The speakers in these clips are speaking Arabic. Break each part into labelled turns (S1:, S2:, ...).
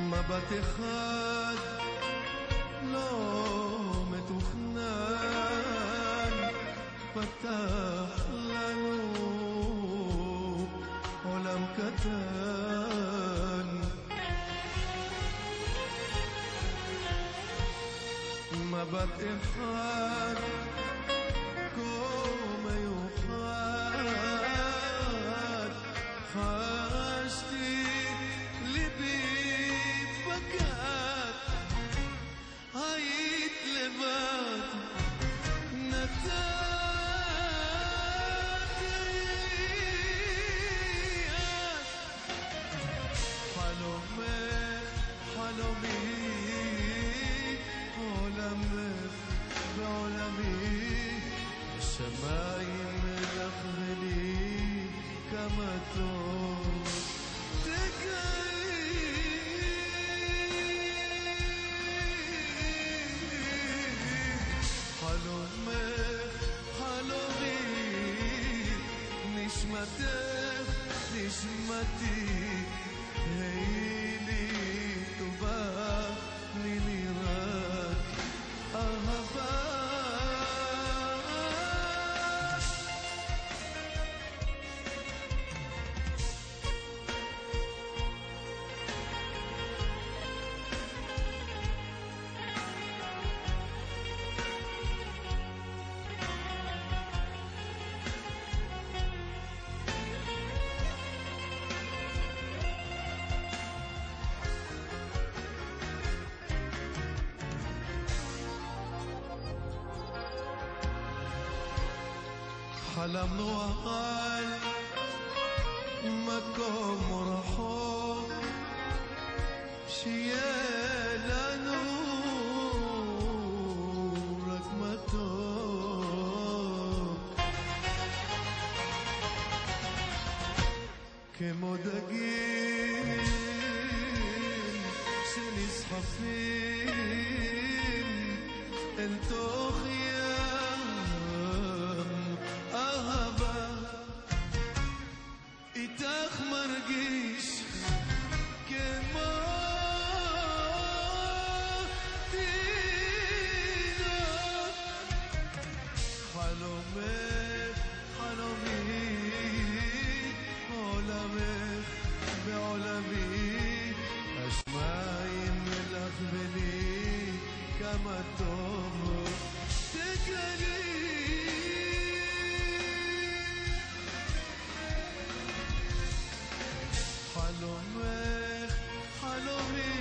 S1: מבט אחד לא מתוכנן פתח לנו עולם קטן מבט אחד כה Πάμε τώρα, Πάμε τώρα, Πάμε τώρα, Πάμε τώρα, حلم وقال مكم رحوم شيالا نورك متوم كمو دقيق سنسحب فيه منامی عالمه به عالمی من ملغبني كما الطهر تجلي حلمك حلمي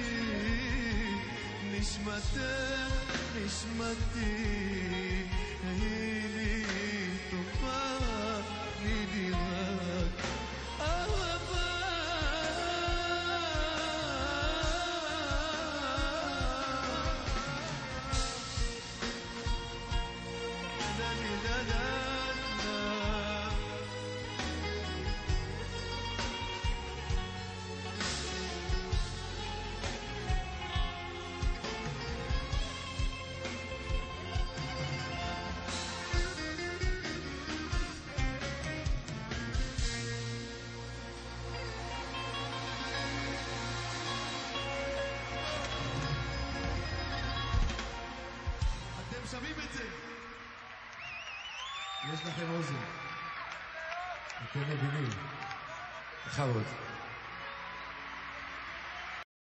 S1: نشمتك نشمتي
S2: יש לכם אוזן.
S1: אתם מבינים.
S2: בכבוד.